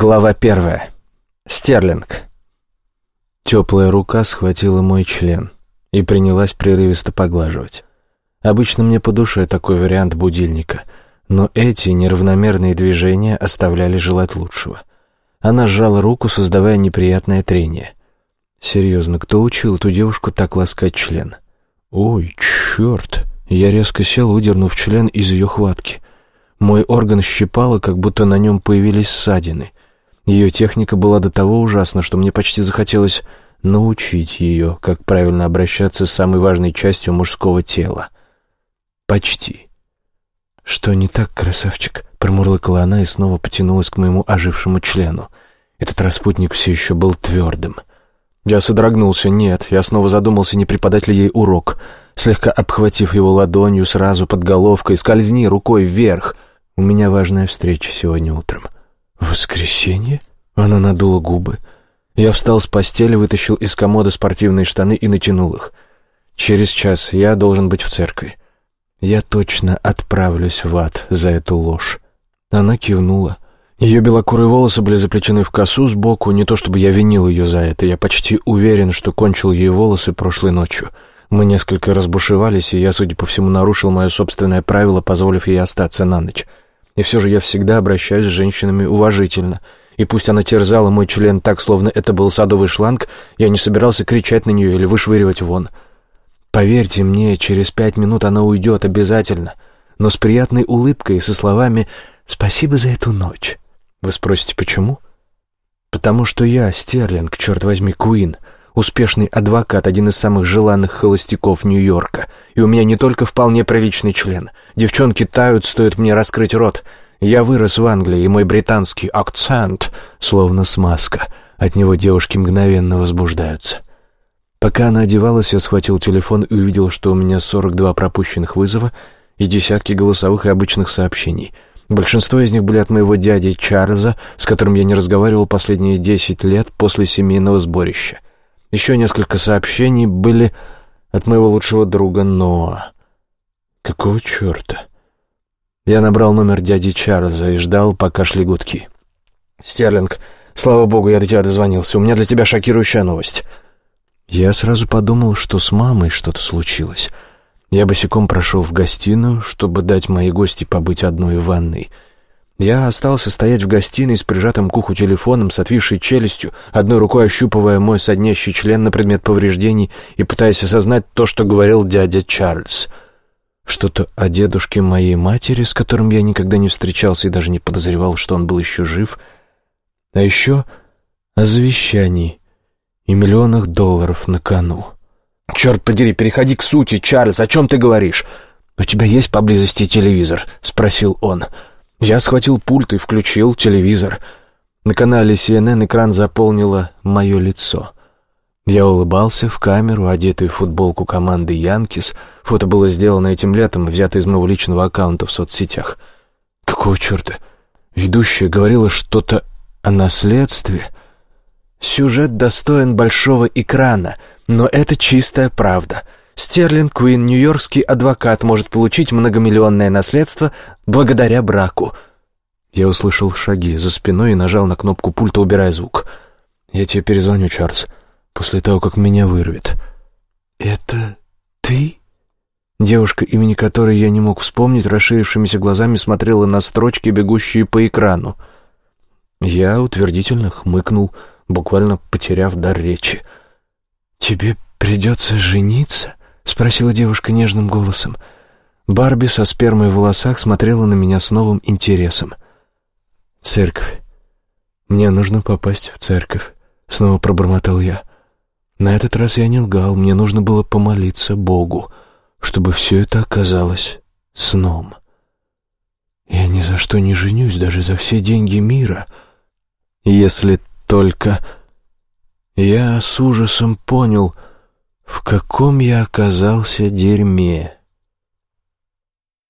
Глава первая. Стерлинг. Теплая рука схватила мой член и принялась прерывисто поглаживать. Обычно мне по душе такой вариант будильника, но эти неравномерные движения оставляли желать лучшего. Она сжала руку, создавая неприятное трение. Серьезно, кто учил эту девушку так ласкать член? Ой, черт! Я резко сел, выдернув член из ее хватки. Мой орган щипало, как будто на нем появились ссадины — ее техника была до того ужасна, что мне почти захотелось научить ее, как правильно обращаться с самой важной частью мужского тела. Почти. «Что не так, красавчик?» — промурлыкала она и снова потянулась к моему ожившему члену. Этот распутник все еще был твердым. Я содрогнулся. Нет, я снова задумался, не преподать ли ей урок. Слегка обхватив его ладонью сразу под головкой, скользни рукой вверх. У меня важная встреча сегодня утром. «Воскресенье?» Она надула губы. Я встал с постели, вытащил из комода спортивные штаны и натянул их. «Через час я должен быть в церкви. Я точно отправлюсь в ад за эту ложь». Она кивнула. Ее белокурые волосы были заплетены в косу сбоку, не то чтобы я винил ее за это, я почти уверен, что кончил ей волосы прошлой ночью. Мы несколько разбушевались, и я, судя по всему, нарушил мое собственное правило, позволив ей остаться на ночь. И все же я всегда обращаюсь с женщинами уважительно. И пусть она терзала мой член так, словно это был садовый шланг, я не собирался кричать на нее или вышвыривать вон. Поверьте мне, через пять минут она уйдет обязательно, но с приятной улыбкой и со словами «Спасибо за эту ночь». Вы спросите, почему? Потому что я, Стерлинг, черт возьми, Куин — успешный адвокат, один из самых желанных холостяков Нью-Йорка. И у меня не только вполне приличный член. Девчонки тают, стоит мне раскрыть рот. Я вырос в Англии, и мой британский акцент словно смазка. От него девушки мгновенно возбуждаются. Пока она одевалась, я схватил телефон и увидел, что у меня 42 пропущенных вызова и десятки голосовых и обычных сообщений. Большинство из них были от моего дяди Чарльза, с которым я не разговаривал последние 10 лет после семейного сборища. Еще несколько сообщений были от моего лучшего друга Ноа. Какого черта? Я набрал номер дяди Чарльза и ждал, пока шли гудки. «Стерлинг, слава богу, я до тебя дозвонился. У меня для тебя шокирующая новость». Я сразу подумал, что с мамой что-то случилось. Я босиком прошел в гостиную, чтобы дать моей гости побыть одной в ванной — я остался стоять в гостиной с прижатым к уху телефоном, с отвисшей челюстью, одной рукой ощупывая мой соднящий член на предмет повреждений и пытаясь осознать то, что говорил дядя Чарльз. Что-то о дедушке моей матери, с которым я никогда не встречался и даже не подозревал, что он был еще жив. А еще о завещании и миллионах долларов на кону. «Черт подери, переходи к сути, Чарльз, о чем ты говоришь?» «У тебя есть поблизости телевизор?» — спросил он. «Он». Я схватил пульт и включил телевизор. На канале CNN экран заполнило мое лицо. Я улыбался в камеру, одетый в футболку команды «Янкис». Фото было сделано этим летом, взято из моего личного аккаунта в соцсетях. Какого черта? Ведущая говорила что-то о наследстве. Сюжет достоин большого экрана, но это чистая правда — Стерлинг Куин, нью-йоркский адвокат, может получить многомиллионное наследство благодаря браку. Я услышал шаги за спиной и нажал на кнопку пульта, убирая звук. «Я тебе перезвоню, Чарльз, после того, как меня вырвет». «Это ты?» Девушка, имени которой я не мог вспомнить, расширившимися глазами смотрела на строчки, бегущие по экрану. Я утвердительно хмыкнул, буквально потеряв дар речи. «Тебе придется жениться?» — спросила девушка нежным голосом. Барби со спермой в волосах смотрела на меня с новым интересом. «Церковь. Мне нужно попасть в церковь», — снова пробормотал я. На этот раз я не лгал, мне нужно было помолиться Богу, чтобы все это оказалось сном. Я ни за что не женюсь, даже за все деньги мира, если только... Я с ужасом понял, в каком я оказался дерьме.